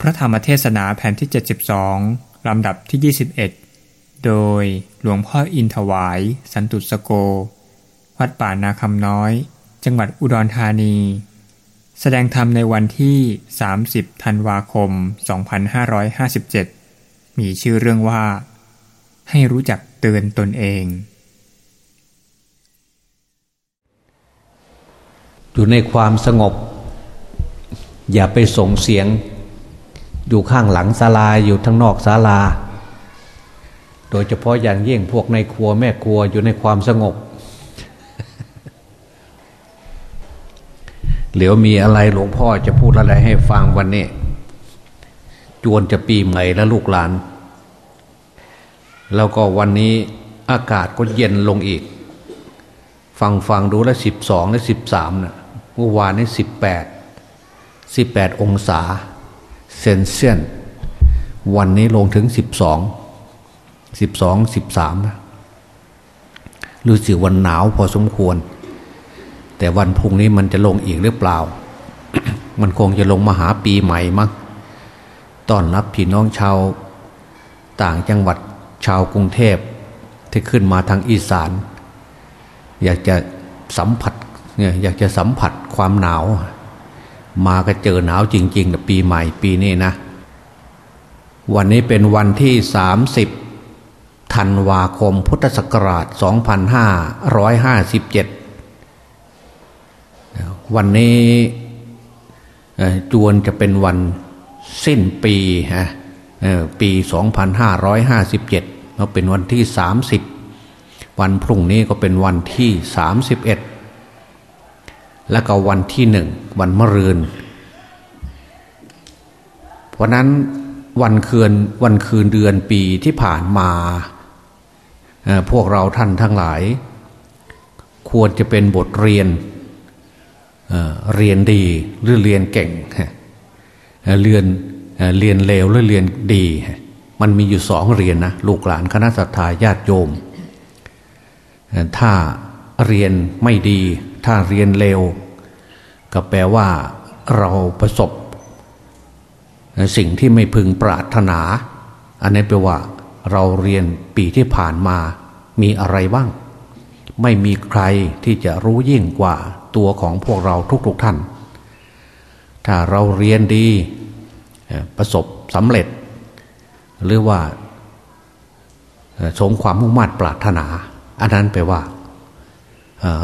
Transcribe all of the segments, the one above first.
พระธรรมเทศนาแผ่นที่ 72 ลำดับที่ 21 โดยหลวงพ่ออินถวาย สันตุสโก วัดป่านาคำน้อย จังหวัดอุดรธานี แสดงธรรมในวันที่ 30 ธันวาคม 2557 มีชื่อเรื่องว่า ให้รู้จักเตือนตนเอง อยู่ในความสงบ อย่าไปส่งเสียง อยู่ข้างหลังศาลาอยู่ทั้งนอกศาลา โดยเฉพาะอย่างยิ่งพวกในครัวแม่ครัวอยู่ในความสงบ เหลียวมีอะไรหลวงพ่อจะพูดอะไรให้ฟังวันนี้ จวนจะปีใหม่แล้วลูกหลาน แล้วก็วันนี้อากาศก็เย็นลงอีก ฟังฟังดูแล้วสิบสองและสิบสามเนะเมื่อวานนี้สิบแปดสิบแปดองศา เซนเซียน วันนี้ลงถึงสิบสองสิบสองสิบสามรู้สึกวันหนาวพอสมควร แต่วันพุ่งนี้มันจะลงอีกหรือเปล่า มันคงจะลงมาหาปีใหม่มั้งตอนรับพี่น้องชาวต่างจังหวัดชาวกรุงเทพที่ขึ้นมาทางอีสาน อยากจะสัมผัสเนี่ยอยากจะสัมผัสความหนาว มาก็เจอหนาวจริงๆนะปีใหม่ปีนี้นะ วันนี้เป็นวันที่ 30ธันวาคมพุทธศักราช 2557 วันนี้จวนจะเป็นวันสิ้นปีฮะปี 2557เราเป็นวันที่ 30 วันพรุ่งนี้ก็เป็นวันที่ 31 แล้วก็วันที่หนึ่งวันมะรืนเพราะนั้นวันคืนวันคืนเดือนปีที่ผ่านมา พวกเราท่านทั้งหลาย ควรจะเป็นบทเรียนเเรียนดีหรือเรียนเก่งเรียนเรียนเลวหรือเรียนดี มันมีอยู่สองเรียนนะลูกหลานคณะสัตยาญาติโยม ถ้าเรียนไม่ดี ถ้าเรียนเร็ว ก็แปลว่าเราประสบ สิ่งที่ไม่พึงปรารถนา อันนี้แปลว่า เราเรียนปีที่ผ่านมา มีอะไรบ้าง ไม่มีใครที่จะรู้ยิ่งกว่าตัวของพวกเราทุกๆทท่าน ถ้าเราเรียนดีประสบสำเร็จ หรือว่าสมความมุ่งมั่นปรารถนา อันนั้นแปลว่า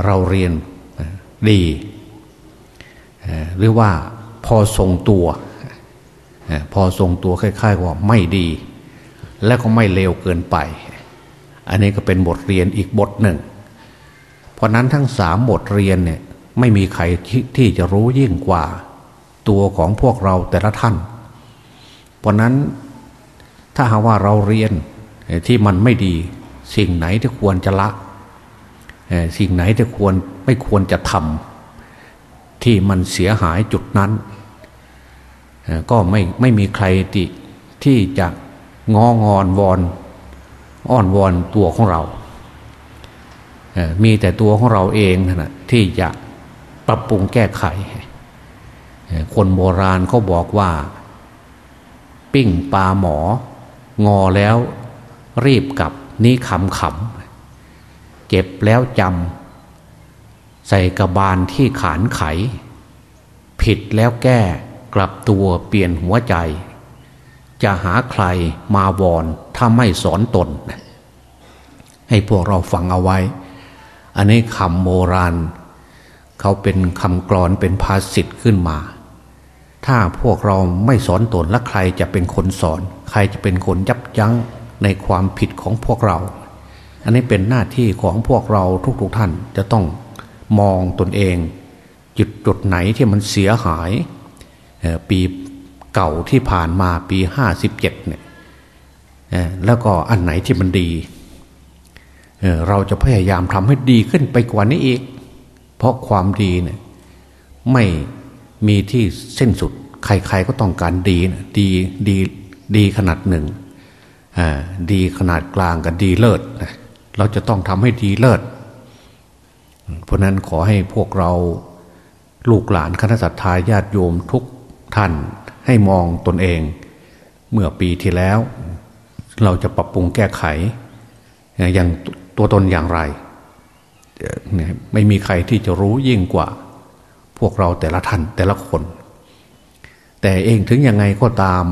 เราเรียน ดีหรือว่าพอทรงตัวพอทรงตัวคล้ายๆว่าไม่ดี และก็ไม่เลวเกินไป อันนี้ก็เป็นบทเรียนอีกบทหนึ่ง เพราะนั้นทั้งสามบทเรียนเนี่ยไม่มีใครที่จะรู้ยิ่งกว่าตัวของพวกเราแต่ละท่าน เพราะนั้นถ้าหาว่าเราเรียนที่มันไม่ดี สิ่งไหนที่ควรจะละ สิ่งไหนที่ควรไม่ควรจะทำที่มันเสียหายจุดนั้น ก็ไม่ไม่มีใครที่ที่จะงองอนวอนอ้อนวอนตัวของเรา มีแต่ตัวของเราเองนะที่จะปรับปรุงแก้ไข คนโบราณเขาบอกว่า ปิ้งปลาหมอ งอแล้วรีบกลับนี่ขำขำ เก็บแล้วจำใส่กระบาลที่ขานไข ผิดแล้วแก้กลับตัวเปลี่ยนหัวใจ จะหาใครมาวอนถ้าไม่สอนตน ให้พวกเราฟังเอาไว้ อันนี้คำโบราณ เขาเป็นคำกรอนเป็นภาษิตขึ้นมา ถ้าพวกเราไม่สอนตนแล้วใครจะเป็นคนสอน ใครจะเป็นคนยับยั้งในความผิดของพวกเรา อันนี้เป็นหน้าที่ของพวกเราทุกๆทท่านจะต้องมองตนเอง จุดจุดไหนที่มันเสียหายปีเก่าที่ผ่านมาปีห้าสิบเจ็ดเนี่ยแล้วก็อันไหนที่มันดีเราจะพยายามทำให้ดีขึ้นไปกว่านี้อีก เพราะความดีเนี่ยไม่มีที่เส้นสุด ใครๆก็ต้องการดีดีดีดีขนาดหนึ่งดีขนาดกลางกับดีเลิศนะ เราจะต้องทำให้ดีเลิศ เพราะนั้นขอให้พวกเราลูกหลานคณะสัตยาญาติโยมทุกท่านให้มองตนเอง เมื่อปีที่แล้ว เราจะปรับปรุงแก้ไข อย่างตัวตนอย่างไร ไม่มีใครที่จะรู้ยิ่งกว่า พวกเราแต่ละท่านแต่ละคน แต่เองถึงยังไงก็ตาม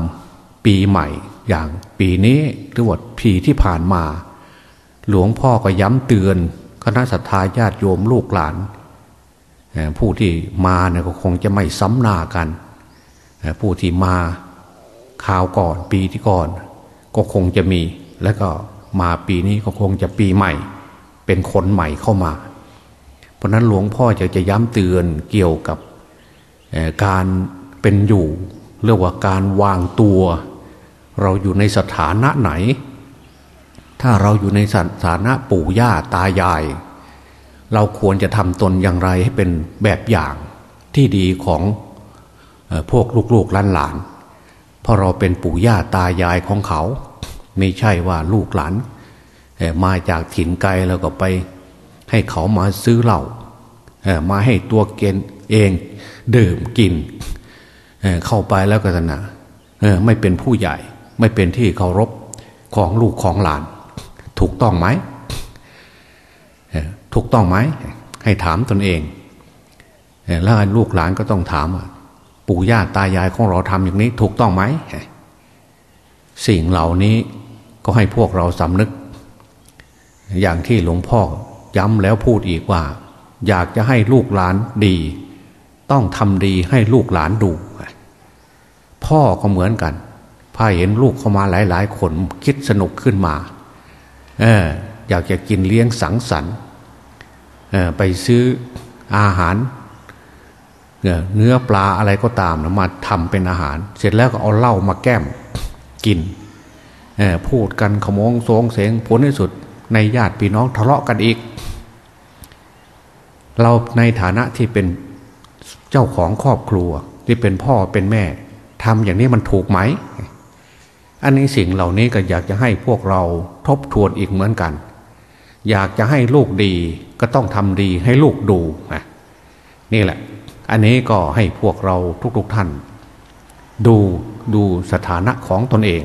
ปีใหม่อย่างปีนี้หรือว่าปีที่ผ่านมา หลวงพ่อก็ย้ำเตือนคณะสัตยาญาติโยมลูกหลาน ผู้ที่มาเนี่ยก็คงจะไม่ซ้ำหน้ากัน ผู้ที่มาข่าวก่อนปีที่ก่อน ก็คงจะมี แล้วก็มาปีนี้ก็คงจะปีใหม่ เป็นคนใหม่เข้ามา เพราะนั้นหลวงพ่อจะจะย้ำเตือนเกี่ยวกับการเป็นอยู่ เรียกว่าการวางตัว เราอยู่ในสถานะไหน ถ้าเราอยู่ในสถานะปู่ย่าตายาย เราควรจะทำตนอย่างไรให้เป็นแบบอย่างที่ดีของพวกลูกๆหลานๆเพราะเราเป็นปู่ย่าตายายของเขา ไม่ใช่ว่าลูกหลานมาจากถิ่นไกลแล้วก็ไป ให้เขามาซื้อเหล้ามาให้ตัวเกณฑ์เองดื่มกินเข้าไปแล้วก็นะไม่เป็นผู้ใหญ่ ไม่เป็นที่เคารพของลูกของหลาน ถูกต้องไหมถูกต้องไหมให้ถามตนเองแล้วลูกหลานก็ต้องถามปู่ย่าตายายของเราทำอย่างนี้ ถูกต้องไหมสิ่งเหล่านี้ก็ให้พวกเราสำนึก อย่างที่หลวงพ่อย้ำแล้วพูดอีกว่า อยากจะให้ลูกหลานดี ต้องทำดีให้ลูกหลานดู พ่อก็เหมือนกันพ่อเห็นลูกเข้ามาหลาย ๆ คนคิดสนุกขึ้นมา อยากจะกินเลี้ยงสังสรรค์ไปซื้ออาหารเนื้อปลาอะไรก็ตามมาทำเป็นอาหาร เสร็จแล้วก็เอาเหล้ามาแก้มกินพูดกันขโมงโซงเสงผลที่สุด ในญาติพี่น้องทะเลาะกันอีก เราในฐานะที่เป็นเจ้าของครอบครัวที่เป็นพ่อเป็นแม่ทำอย่างนี้มันถูกไหม อันนี้สิ่งเหล่านี้ก็อยากจะให้พวกเราทบทวนอีกเหมือนกัน อยากจะให้ลูกดีก็ต้องทำดีให้ลูกดูนี่แหละ อันนี้ก็ให้พวกเราทุกๆทท่าน ดูดูสถานะของตนเอง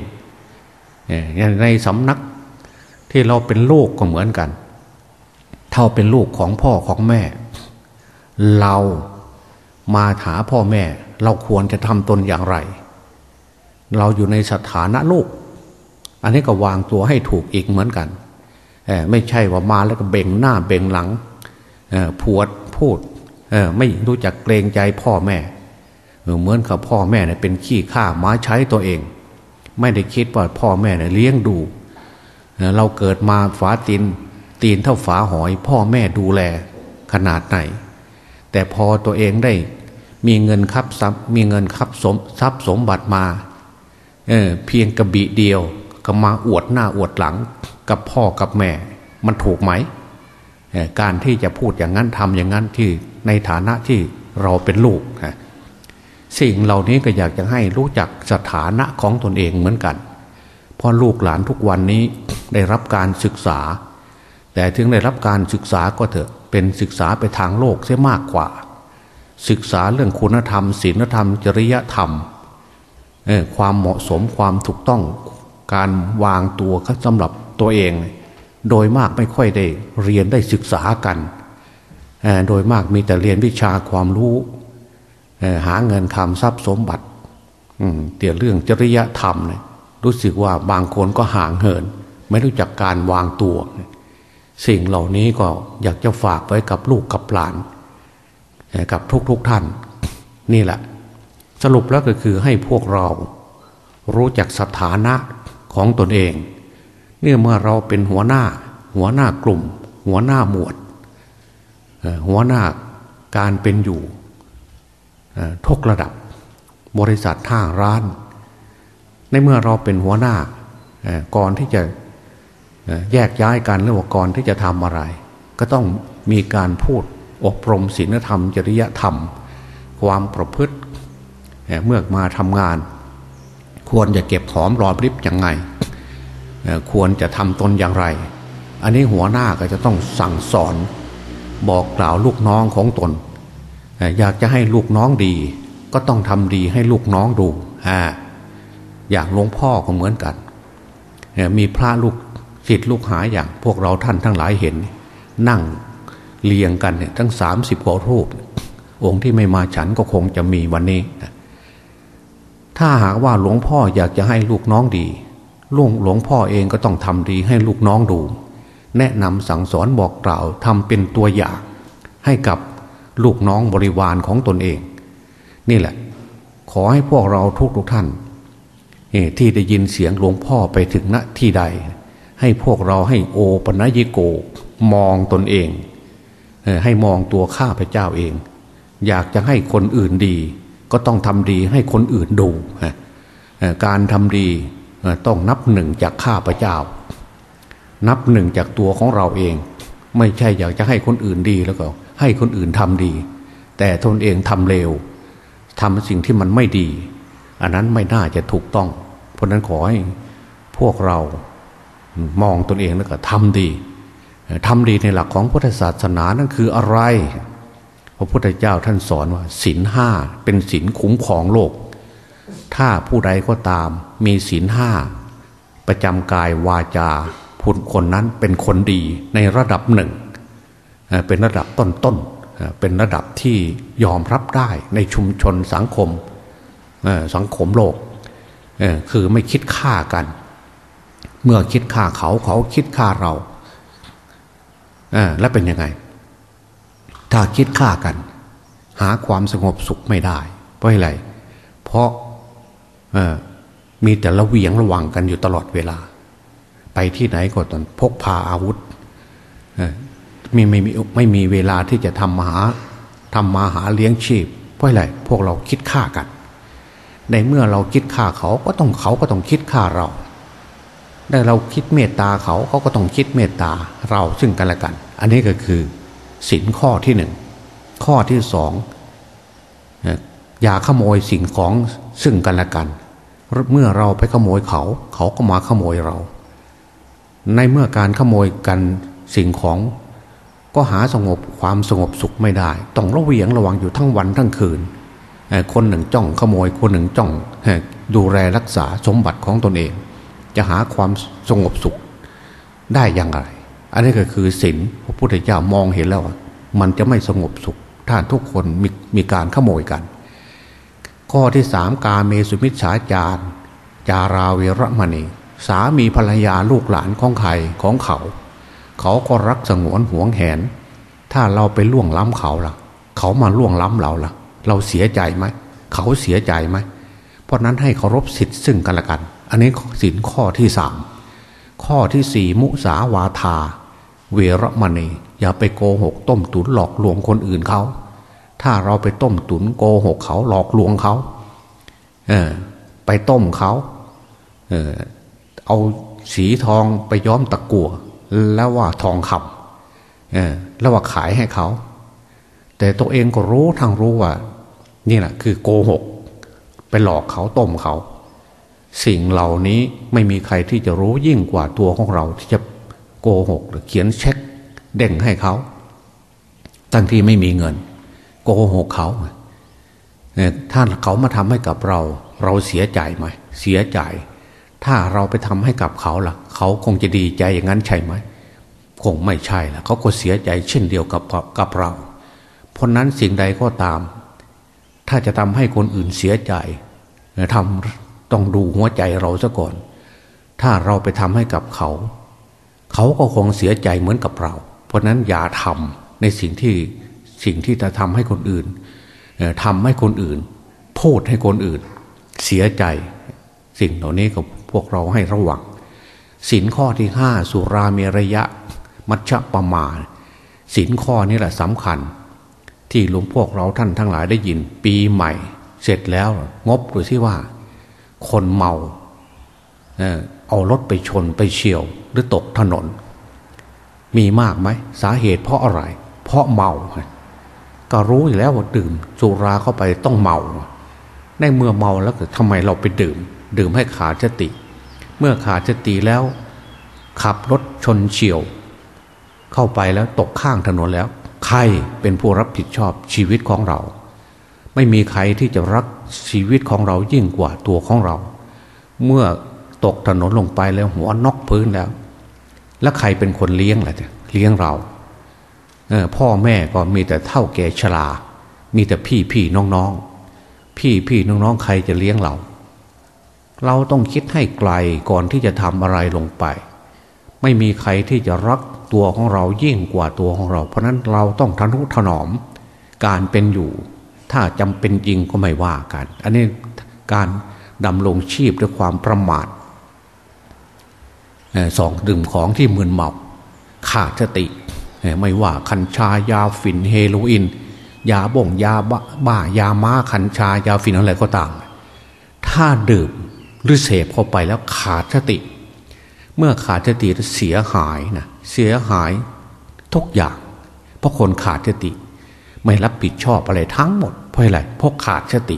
ในสำนักที่เราเป็นลูกก็เหมือนกัน เท่าเป็นลูกของพ่อของแม่ เรามาหาพ่อแม่ เราควรจะทำตนอย่างไร เราอยู่ในสถานะลูกอันนี้ก็วางตัวให้ถูกอีกเหมือนกันไม่ใช่ว่ามาแล้วก็เบ่งหน้าเบ่งหลังผวดพูดไม่รู้จักเกรงใจพ่อแม่ เหมือนกับพ่อแม่เนี่ยเป็นขี้ข้าม้าใช้ตัวเอง ไม่ได้คิดว่าพ่อแม่เนี่ยเลี้ยงดู เราเกิดมาฝาตีนตีนเท่าฝาหอย พ่อแม่ดูแลขนาดไหน แต่พอตัวเองได้มีเงินคับทรัพย์มีเงินคับสมทรัพย์สมบัติมา เเพียงกระบี่เดียวก็มาอวดหน้าอวดหลังกับพ่อกับแม่ มันถูกไหม การที่จะพูดอย่างนั้นทำอย่างนั้นที่ในฐานะที่เราเป็นลูกสิ่งเหล่านี้ก็อยากจะให้รู้จักสถานะของตนเองเหมือนกันเพราะลูกหลานทุกวันนี้ได้รับการศึกษา แต่ถึงได้รับการศึกษาก็เถอะเป็นศึกษาไปทางโลกเสียมากกว่า ศึกษาเรื่องคุณธรรมศีลธรรม จริยธรรม ความเหมาะสมความถูกต้องการวางตัวสำหรับตัวเอง โดยมากไม่ค่อยได้เรียนได้ศึกษากัน โดยมากมีแต่เรียนวิชาความรู้หาเงินคำทรัพย์สมบัติเดี๋ยวเรื่องจริยธรรมเนี่ยรู้สึกว่าบางคนก็ห่างเหิน ไม่รู้จักการวางตัว สิ่งเหล่านี้ก็อยากจะฝากไว้กับลูกกับหลาน กับทุกๆทท่าน นี่แหละ สรุปแล้วก็คือให้พวกเรารู้จักสถานะของตนเอง เนื่อเมื่อเราเป็นหัวหน้า หัวหน้ากลุ่ม หัวหน้าหมวด หัวหน้าการเป็นอยู่ทุกระดับบริษัทท่างร้าน ในเมื่อเราเป็นหัวหน้าก่อนที่จะแยกย้ายกันหรือว่าก่อนที่จะทำอะไร ก็ต้องมีการพูดอบรมศีลธรรม จริยธรรม ความประพฤติ เมื่อมาทำงาน ควรจะเก็บหอมรอมริบยังไง ควรจะทำตนอย่างไร อันนี้หัวหน้าก็จะต้องสั่งสอน บอกกล่าวลูกน้องของตน อยากจะให้ลูกน้องดี ก็ต้องทำดีให้ลูกน้องดูอย่างหลวงพ่อก็เหมือนกันมีพระลูกศิษย์ลูกหาอย่างพวกเราท่านทั้งหลายเห็น นั่งเรียงกันเนี่ยทั้งสามสิบกว่ารูป องค์ที่ไม่มาฉันก็คงจะมีวันนี้ ถ้าหากว่าหลวงพ่ออยากจะให้ลูกน้องดีลุงหลวงพ่อเองก็ต้องทำดีให้ลูกน้องดู แนะนำสั่งสอนบอกกล่าวทำเป็นตัวอย่าง ให้กับลูกน้องบริวารของตนเอง นี่แหละ ขอให้พวกเราทุกทุกท่านที่ได้ยินเสียงหลวงพ่อไปถึงณที่ใด ให้พวกเราให้โอปัญิโกมองตนเอง ให้มองตัวข้าพเจ้าเอง อยากจะให้คนอื่นดี ก็ต้องทำดีให้คนอื่นดู การทำดีต้องนับหนึ่งจากข้าพเจ้า นับหนึ่งจากตัวของเราเอง ไม่ใช่อยากจะให้คนอื่นดีแล้วก็ ให้คนอื่นทำดี แต่ตนเองทำเลวทำสิ่งที่มันไม่ดี อันนั้นไม่น่าจะถูกต้อง เพราะนั้นขอให้พวกเรามองตนเองแล้วก็ทำดีทำดีในหลักของพุทธศาสนานั่นคืออะไร ระพุทธเจ้าท่านสอนว่าศีลห้าเป็นศีลคุ้มของโลก ถ้าผู้ใดก็ตามมีศีลห้าประจำกายวาจาพูดคนนั้นเป็นคนดีในระดับหนึ่ง เป็นระดับต้นๆเป็นระดับที่ยอมรับได้ในชุมชนสังคมสังคมโลกคือไม่คิดฆ่ากัน เมื่อคิดฆ่าเขาเขาคิดฆ่าเราแล้วเป็นยังไง ถ้าคิดฆ่ากัน หาความสงบสุขไม่ได้ เพราะอะไร เพราะมีแต่ละเวียงระวังกันอยู่ตลอดเวลา ไปที่ไหนก็ต้องพกพาอาวุธไม่ไม่มีไม่มีเวลาที่จะทำมาหาทำมาหาเลี้ยงชีพ เพราะอะไรพวกเราคิดฆ่ากัน ในเมื่อเราคิดฆ่าเขาก็ต้องเขาก็ต้องคิดฆ่าเราได้เราคิดเมตตาเขาเขาก็ต้องคิดเมตตาเราซึ่งกันและกัน อันนี้ก็คือ สินข้อที่หนึ่งข้อที่สองอย่าขโมยสิ่งของซึ่งกันและกัน เมื่อเราไปขโมยเขา เขาก็มาขโมยเรา ในเมื่อการขโมยกันสิ่งของ ก็หาสงบความสงบสุขไม่ได้ ต้องระเวียงระวังอยู่ทั้งวันทั้งคืน คนหนึ่งจ้องขโมยคนหนึ่งจ้องดูแลรักษาสมบัติของตนเอง จะหาความสงบสุขได้อย่างไร อันนี้ก็คือศีลพระพุทธเจ้ามองเห็นแล้ว มันจะไม่สงบสุข ถ้าทุกคนมีมีการขโมยกัน ข้อที่สามกาเมสุมิชฌาจารจาราเวรมณี สามีภรรยาลูกหลานของใครของเขา เขาก็รักสงวนห่วงแหน ถ้าเราไปล่วงล้ำเขาล่ะ เขามาล่วงล้ำเราล่ะ เราเสียใจไหมเขาเสียใจไหมเพราะนั้นให้เคารพสิทธิ์ซึ่งกันและกัน อันนี้สินข้อที่สามข้อที่สี่มุสาวาทา เวรมณี อย่าไปโกหก ต้มตุนหลอกลวงคนอื่นเขา ถ้าเราไปต้มตุนโกหกเขาหลอกลวงเขาเออไปต้มเขาเออเอาสีทองไปย้อมตะกั่วแล้วว่าทองคำเออแล้วว่าขายให้เขา แต่ตัวเองก็รู้ทางรู้ว่า นี่แหละคือโกหก ไปหลอกเขาต้มเขา สิ่งเหล่านี้ไม่มีใครที่จะรู้ยิ่งกว่าตัวของเราที่จะ โกหกหรือเขียนเช็คเด้งให้เขาตั้งที่ไม่มีเงิน โกหกเขาถ้าเขามาทำให้กับเรา เราเสียใจไหมเสียใจ ถ้าเราไปทำให้กับเขาล่ะ เขาคงจะดีใจอย่างนั้นใช่ไหมคงไม่ใช่ล่ะเขาก็เสียใจเช่นเดียวกับกับเรา เพราะนั้นสิ่งใดก็ตาม ถ้าจะทำให้คนอื่นเสียใจทำต้องดูหัวใจเราซะก่อน ถ้าเราไปทำให้กับเขา เขาก็คงเสียใจเหมือนกับเรา เพราะนั้นอย่าทำในสิ่งที่สิ่งที่จะทำให้คนอื่นทำให้คนอื่น พูดให้คนอื่น เสียใจ สิ่งเหล่านี้กับพวกเราให้ระวังสินข้อที่ห้าสุราเมรยะ มัชฌะประมาสินข้อนี้แหละสำคัญ ที่หลวงพวกเราท่านทั้งหลายได้ยิน ปีใหม่ เสร็จแล้วงบดูที่ว่า คนเมา เอารถไปชนไปเฉียวหรือตกถนน มีมากไหมสาเหตุเพราะอะไร เพราะเมา ก็รู้อยู่แล้วว่าดื่มสุราเข้าไปต้องเมา ในเมื่อเมาแล้วทำไมเราไปดื่ม ดื่มให้ขาดสติ เมื่อขาดสติแล้ว ขับรถชนเฉียว เข้าไปแล้วตกข้างถนนแล้ว ใครเป็นผู้รับผิดชอบชีวิตของเรา ไม่มีใครที่จะรักชีวิตของเรายิ่งกว่าตัวของเรา เมื่อ ตกถนนลงไปแล้วหัวนอกพื้นแล้ว แล้วใครเป็นคนเลี้ยงล่ะเลี้ยงเราเออพ่อแม่ก็มีแต่เท่าแก่ชรา มีแต่พี่พี่น้องน้องพี่พี่น้องน้องใครจะเลี้ยงเรา เราต้องคิดให้ไกลก่อนที่จะทำอะไรลงไป ไม่มีใครที่จะรักตัวของเรายิ่งกว่าตัวของเรา เพราะนั้นเราต้องทนุถนอม การเป็นอยู่ ถ้าจำเป็นจริงก็ไม่ว่ากัน อันนี้การดำรงชีพด้วยความประมาท สองดื่มของที่มึนเมาขาดสติ ไม่ว่าคัญชายาฝิ่นเฮโรอีนยาบ่งยาบ้ายาม้าคัญชายาฝิ่นอะไรก็ตาม ถ้าดื่มหรือเสพเข้าไปแล้วขาดสติ เมื่อขาดสติเสียหายนะเสียหายทุกอย่าง เพราะคนขาดสติ ไม่รับผิดชอบอะไรทั้งหมด เพราะอะไรเพราะขาดสติ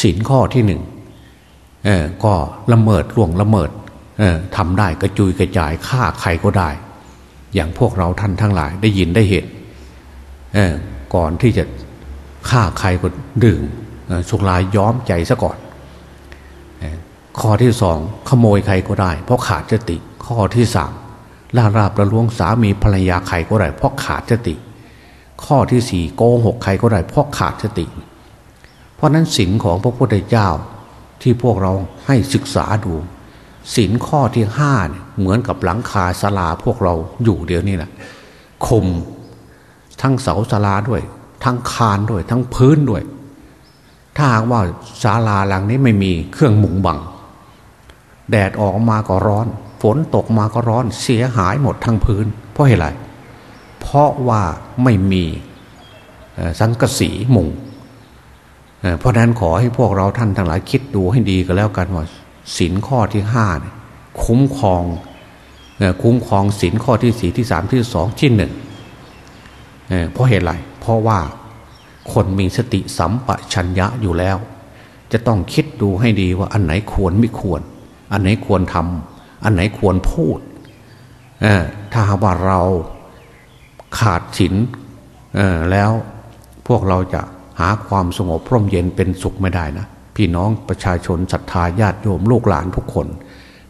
สินข้อที่หนึ่งก็ละเมิดล่วงละเมิด ทำได้กระจุยกระจายฆ่าใครก็ได้ อย่างพวกเราท่านทั้งหลายได้ยินได้เห็นก่อนที่จะฆ่าใครก็ดื่มสุรายย้อมใจซะก่อนข้อที่สองขโมยใครก็ได้ เพราะขาดสติ ข้อที่สามล่าราบประลวงสามีภรรยาใครก็ได้ เพราะขาดสติ ข้อที่สี่โกหกใครก็ได้ เพราะขาดสติ เพราะนั้นศีลของพระพุทธเจ้าที่พวกเราให้ศึกษาดู ศีลข้อที่ห้าเนี่ยเหมือนกับหลังคาศาลาพวกเราอยู่เดี๋ยวนี้แหละคมทั้งเสาศาลาด้วย ทั้งคานด้วย ทั้งพื้นด้วย ถ้าหากว่าศาลาหลังนี้ไม่มีเครื่องมุงบัง แดดออกมาก็ร้อน ฝนตกมาก็ร้อนเสียหายหมดทั้งพื้น เพราะอะไรเพราะว่าไม่มีสังกสีมุงเพราะนั้นขอให้พวกเราท่านทั้งหลายคิดดูให้ดีก็แล้วกันว่า ศินข้อที่ห้าคุ้มครองคุ้มครองศินข้อที่สี่ที่สามที่สองที่หนึ่งเพราะเหตุไรเพราะว่าคนมีสติสัมปชัญญะอยู่แล้ว จะต้องคิดดูให้ดีว่าอันไหนควรไม่ควร อันไหนควรทำอันไหนควรพูดถ้าว่าเราขาดศีลแล้วพวกเราจะหาความสงบพร่มเย็นเป็นสุขไม่ได้นะ พี่น้องประชาชนศรัทธาญาติโยมลูกหลานทุกคน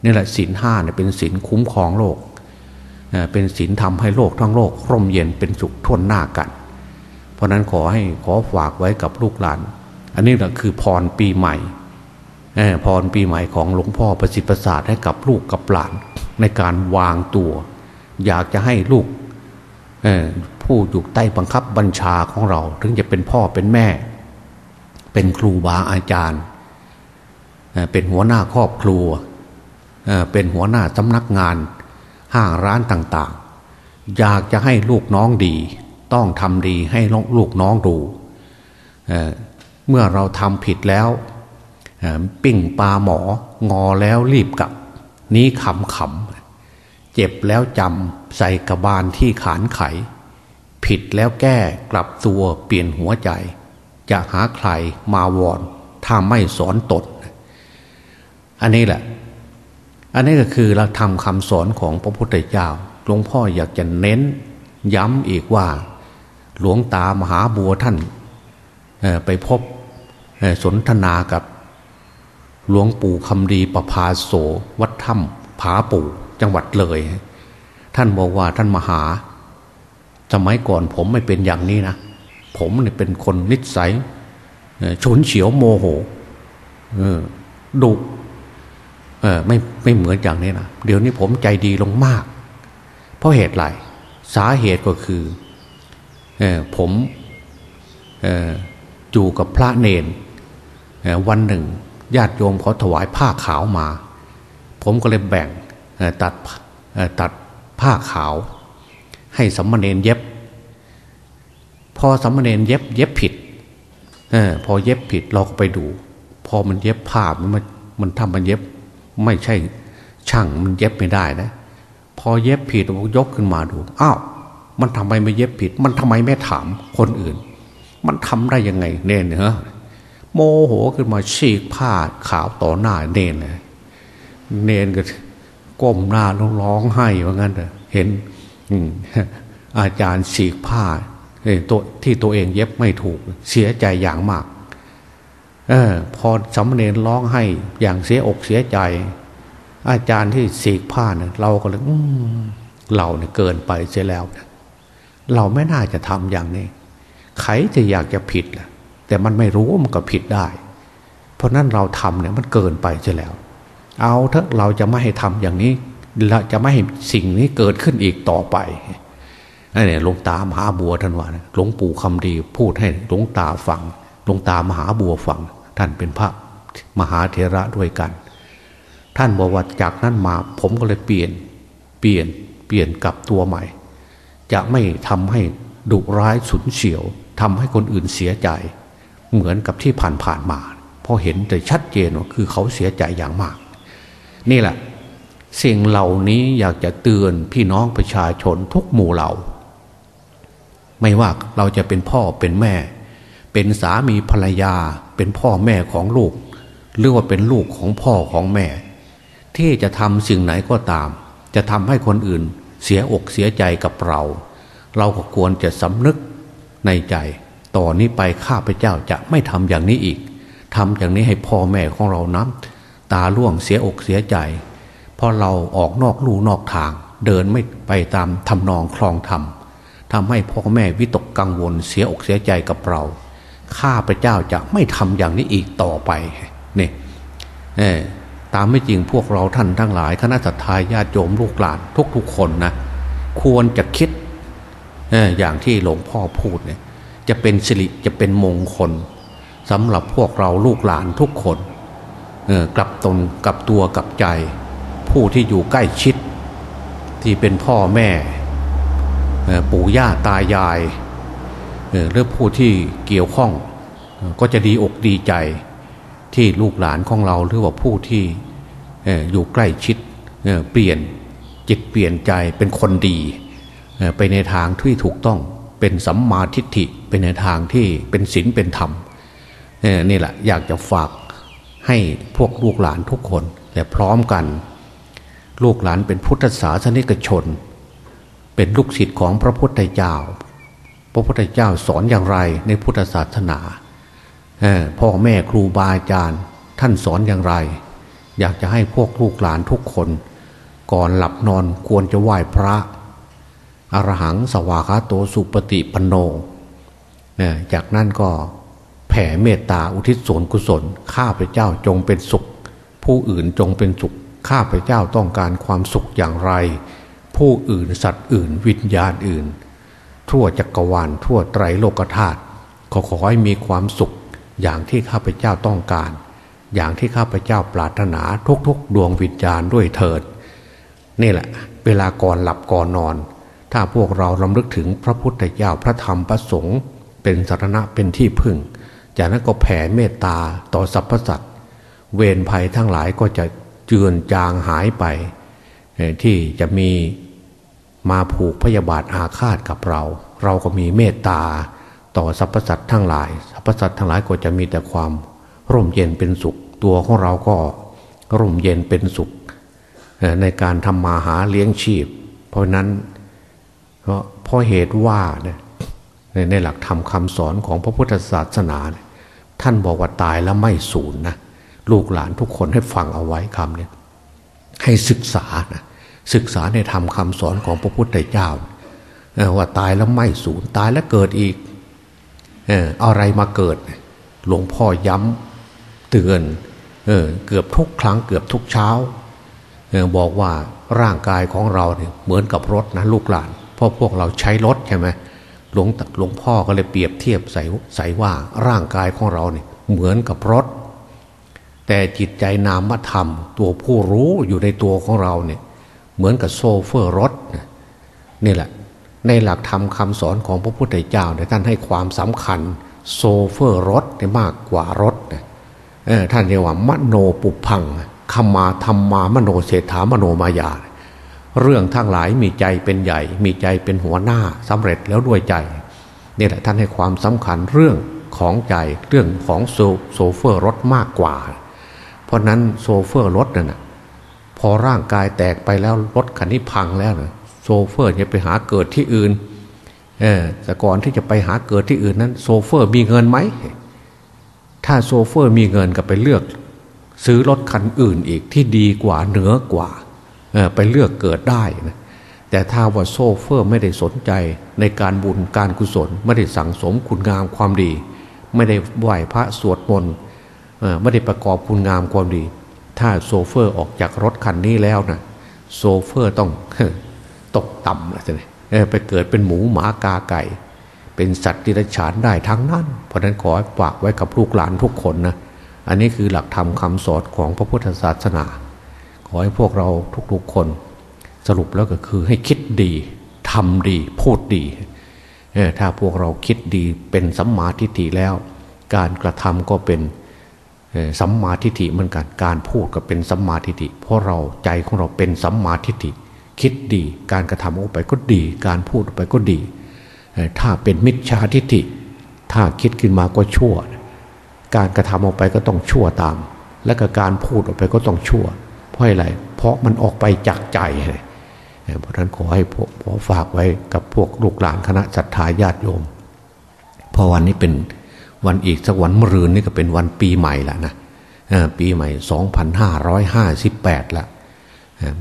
นี่แหละศีลห้าเนี่ยเป็นศีลคุ้มครองโลกเป็นศีลทำให้โลกทั้งโลกร่มเย็นเป็นสุขท่วนหน้ากัน เพราะนั้นขอให้ขอฝากไว้กับลูกหลาน อันนี้แหละคือพรปีใหม่พรปีใหม่ของหลวงพ่อประสิทธิ์ประสาทให้กับลูกกับหลานในการวางตัว อยากจะให้ลูกผู้อยู่ใต้บังคับบัญชาของเรา ถึงจะเป็นพ่อเป็นแม่ เป็นครูบาอาจารย์ เป็นหัวหน้าครอบครัว เป็นหัวหน้าสำนักงานห้างร้านต่างๆ อยากจะให้ลูกน้องดี ต้องทำดีให้ลูกน้องดูเเมื่อเราทำผิดแล้วปิ้งปลาหมองอแล้วรีบกลับ นี้ขำขำเจ็บแล้วจำใส่กระบาลที่ขานไข ผิดแล้วแก้กลับตัวเปลี่ยนหัวใจ จะหาใครมาวอน ถ้าไม่สอนตนอันนี้แหละ อันนี้ก็คือเราทำคำสอนของพระพุทธเจ้าหลวงพ่ออยากจะเน้น ย้ำอีกว่า หลวงตามหาบัวท่านไปพบสนทนากับ หลวงปู่คำดีประพาโสวัดถ้ำผาปู่จังหวัดเลย ท่านบอกว่าท่านมหา สมัยก่อนผมไม่เป็นอย่างนี้นะ ผมเนี่ยเป็นคนนิสัยฉุนเฉียวโมโหดุไม่ไม่เหมือนอย่างนี้นะเดี๋ยวนี้ผมใจดีลงมาก เพราะเหตุไรสาเหตุก็คือผมอยู่กับพระเนนวันหนึ่งญาติโยมเขาถวายผ้าขาวมา ผมก็เลยแบ่งตัดตัดผ้าขาว ให้สัมมาเนนเย็บ พอสมณเณรเย็บเย็บผิดอพอเย็บผิดเราก็ไปดู พอมันเย็บผ้ามันมันทำมันเย็บ ไม่ใช่ช่างมันเย็บไม่ได้นะ พอเย็บผิดเรายกขึ้นมาดูอ้าวมันทำไมไม่เย็บผิด มันทำไมไม่ถามคนอื่น มันทำได้ยังไงเนนเหรอโมโหขึ้นมาฉีกผ้าขาวต่อหน้าเนนเลยเนนก็ก้มหน้าร้องไห้ว่างั้นเถอะเห็นอาจารย์ฉีกผ้า ตัวที่ตัวเองเย็บไม่ถูกเสียใจอย่างมาก เออ พอสามเณรร้องให้อย่างเสียอกเสียใจ อาจารย์ที่สีกผ้าเนี่ยเราก็เลยเราเนี่ยเกินไปเสียแล้ว เราไม่น่าจะทำอย่างนี้ใครจะอยากจะผิดแหละแต่มันไม่รู้ว่ามันก็ผิดได้ เพราะนั้นเราทำเนี่ยมันเกินไปเสียแล้ว เอาเถอะเราจะไม่ให้ทำอย่างนี้เราจะไม่ให้สิ่งนี้เกิดขึ้นอีกต่อไป นี่เนี่ยหลวงตามหาบัวท่านว่าหลวงปู่คำดีพูดให้หลวงตาฟังหลวงตามหาบัวฟัง ท่านเป็นพระมหาเถระด้วยกัน ท่านบอกว่าจากนั้นมาผมก็เลยเปลี่ยนเปลี่ยนเปลี่ยนกับตัวใหม่ จะไม่ทำให้ดุร้ายสุนเฉียวทำให้คนอื่นเสียใจ เหมือนกับที่ผ่านๆมาพอเห็นแต่ชัดเจนว่าคือเขาเสียใจอย่างมาก นี่แหละสิ่งเหล่านี้อยากจะเตือนพี่น้องประชาชนทุกหมู่เหล่า ไม่ว่าเราจะเป็นพ่อเป็นแม่ เป็นสามีภรรยา เป็นพ่อแม่ของลูก หรือว่าเป็นลูกของพ่อของแม่ ที่จะทำสิ่งไหนก็ตาม จะทำให้คนอื่นเสียอกเสียใจกับเรา เราก็ควรจะสำนึกในใจ ต่อนนี้ไปข้าพเจ้าจะไม่ทำอย่างนี้อีกทำอย่างนี้ให้พ่อแม่ของเราน้ำตาล่วงเสียอกเสียใจพอเราออกนอกลู่นอกทาง เดินไม่ไปตามทำนองคลองธรรม ทำให้พ่อแม่วิตกกังวลเสียอกเสียใจกับเรา ข้าพเจ้าจะไม่ทำอย่างนี้อีกต่อไปนี่ตามไม่จริงพวกเราท่านทั้งหลาย คณะสัตยาญาติโยมลูกหลานทุกๆคนนะควรจะคิดอย่างที่หลวงพ่อพูดเนี่ยจะเป็นสิริจะเป็นมงคลสำหรับพวกเราลูกหลานทุกคนกลับตนกับตัวกับใจ ผู้ที่อยู่ใกล้ชิด ที่เป็นพ่อแม่ ปู่ย่าตายายหรือผู้ที่เกี่ยวข้องก็จะดีอกดีใจที่ลูกหลานของเราหรือว่าผู้ที่อยู่ใกล้ชิดเปลี่ยนจิตเปลี่ยนใจเป็นคนดีไปในทางที่ถูกต้องเป็นสัมมาทิฏฐิเป็นในทางที่เป็นศีลเป็นธรรมนี่แหละอยากจะฝากให้พวกลูกหลานทุกคนและพร้อมกัน ลูกหลานเป็นพุทธศาสนิกชน เป็นลูกศิษย์ของพระพุทธเจ้า พระพุทธเจ้าสอนอย่างไรในพุทธศาสนาพ่อแม่ครูบาอาจารย์ ท่านสอนอย่างไร อยากจะให้พวกลูกหลานทุกคน ก่อนหลับนอนควรจะไหว้พระอรหังสวากาโตสุปฏิปโน จากนั้นก็แผ่เมตตาอุทิศส่วนกุศล ข้าพเจ้าจงเป็นสุข ผู้อื่นจงเป็นสุข ข้าพเจ้าต้องการความสุขอย่างไร ผู้อื่นสัตว์อื่น วิญญาณอื่น ทั่วจักรวาลทั่วไตรโลกธาตุขอขอให้มีความสุขอย่างที่ข้าพเจ้าต้องการ อย่างที่ข้าพเจ้าปรารถนาทุกๆ ดวงวิญญาณด้วยเถิด นี่แหละ เวลาก่อนหลับก่อนนอน ถ้าพวกเราลำลึกถึงพระพุทธเจ้าพระธรรมพระสงฆ์เป็นสารณะเป็นที่พึ่ง จากนั้นก็แผ่เมตตาต่อสรรพสัตว์เวรภัยทั้งหลายก็จะเจือนจางหายไป ที่จะมี มาผูกพยาบาทอาฆาตกับเรา เราก็มีเมตตา ต่อสรรพสัตว์ทั้งหลายสรรพสัตว์ทั้งหลายก็จะมีแต่ความ ร่มเย็นเป็นสุข ตัวของเราก็ร่มเย็นเป็นสุข ในการทำมาหาเลี้ยงชีพ เพราะนั้นเพราะเหตุว่าในหลักธรรมคำสอนของพระพุทธศาสนา ท่านบอกว่าตายแล้วไม่สูญนะลูกหลานทุกคนให้ฟังเอาไว้คำนี้ให้ศึกษานะ ศึกษาในธรรมคาสอนของพระพุทธเจ้าว่าตายแล้วไม่สูญตายแล้วเกิดอีกอะไรมาเกิด หลวงพ่อย้ำเตือนเเกือบทุกครั้งเกือบทุกเช้าบอกว่าร่างกายของเราเนี่ยเหมือนกับรถนะลูกหลานเพราะพวกเราใช้รถใช่ไหมหลวงหลวงพ่อก็เลยเปรียบเทียบใส่ใส่ว่าร่างกายของเราเนี่ยเหมือนกับรถ แต่จิตใจนามธรรม ตัวผู้รู้อยู่ในตัวของเราเนี่ย เหมือนกับโซเฟอร์รถนี่แหละ ในหลักธรรมคาสอนของพระพุทธเจ้าเนี่ยท่านให้ความสำคัญโซเฟอร์รถเนี่ยมากกว่ารถท่านเรียกว่ามโนปุพพังคมาธัมมามโนเสฏฐามโนมยา เรื่องทั้งหลายมีใจเป็นใหญ่ มีใจเป็นหัวหน้าสำเร็จแล้วด้วยใจนี่แหละท่านให้ความสำคัญเรื่องของใจเรื่องของโซเฟอร์รถมากกว่า เพราะนั้นโซเฟอร์รถนั่นน่ะ พอร่างกายแตกไปแล้วรถคันนี้พังแล้วนะโซเฟอร์จะไปหาเกิดที่อื่นเออแต่ก่อนที่จะไปหาเกิดที่อื่นนั้น โซเฟอร์มีเงินไหมถ้าโซเฟอร์มีเงินก็ไปเลือก ซื้อรถคันอื่นอีกที่ดีกว่าเหนือกว่าเออไปเลือกเกิดได้นะแต่ถ้าว่าโซเฟอร์ไม่ได้สนใจในการบุญการกุศล ไม่ได้สั่งสมคุณงามความดี ไม่ได้ไหว้พระสวดมนต์ไม่ได้ประกอบคุณงามความดี ถ้าโซเฟอร์ออกจากรถคันนี้แล้วนะโซเฟอร์ต้องตกต่ำเลยไหนไปเกิดเป็นหมูหมากาไก่ เป็นสัตว์ที่ไรฉานได้ทั้งนั้น เพราะนั้นขอฝากไว้กับลูกหลานทุกคนนะอันนี้คือหลักธรรมคำสอนของพระพุทธศาสนา ขอให้พวกเราทุกๆคน สรุปแล้วก็คือให้คิดดีทำดีพูดดี ถ้าพวกเราคิดดีเป็นสัมมาทิฏฐิแล้ว การกระทำก็เป็น สัมมาทิฏฐิเหมือนกัน การพูดก็เป็นสัมมาทิฏฐิเพราะเราใจของเราเป็นสัมมาทิฏฐิคิดดี การกระทำออกไปก็ดี การพูดออกไปก็ดี ถ้าเป็นมิจฉาทิฏฐิ ถ้าคิดขึ้นมาก็ชั่ว การกระทำออกไปก็ต้องชั่วตาม และก็การพูดออกไปก็ต้องชั่ว เพราะอะไร เพราะมันออกไปจากใจเพราะฉะนั้นขอให้ขอฝากไว้กับพวกลูกหลานคณะศรัทธาญาติโยมพอวันนี้เป็น วันอีกสักวันมรืนนี่ก็เป็นวันปีใหม่ละนะปีใหม่ 2558ละ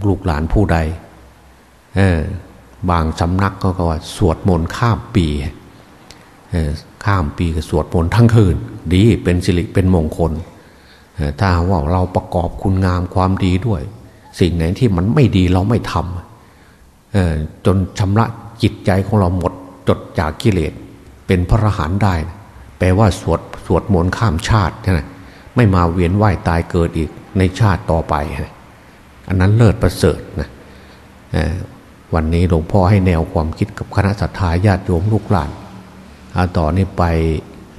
ลูกหลานผู้ใดบางสำนักก็ว่า สวดมนต์ข้ามปีข้ามปีก็สวดมนต์ทั้งคืน ดีเป็นสิริเป็นมงคลถ้าว่าเราประกอบคุณงามความดีด้วย สิ่งไหนที่มันไม่ดีเราไม่ทำจนชำระจิตใจของเราหมดจดจากกิเลสเป็นพระอรหันต์ได้ ลว่าสวดสวดมนต์ข้ามชาติใช่ไหมไม่มาเวียนว่ายตายเกิดอีกในชาติต่อไป อันนั้นเลิศประเสริฐนะวันนี้หลวงพ่อให้แนวความคิดกับคณะสัตยาญาติโยมลูกหลานอาต่อนนี้ไป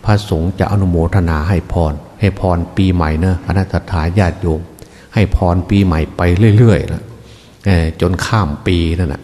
พระสงฆ์จะอนุโมทนาให้พร ให้พรปีใหม่เนะคณะสัตยาญาติโยม ให้พรปีใหม่ไปเรื่อยๆนะจนข้ามปีนั่นแหะ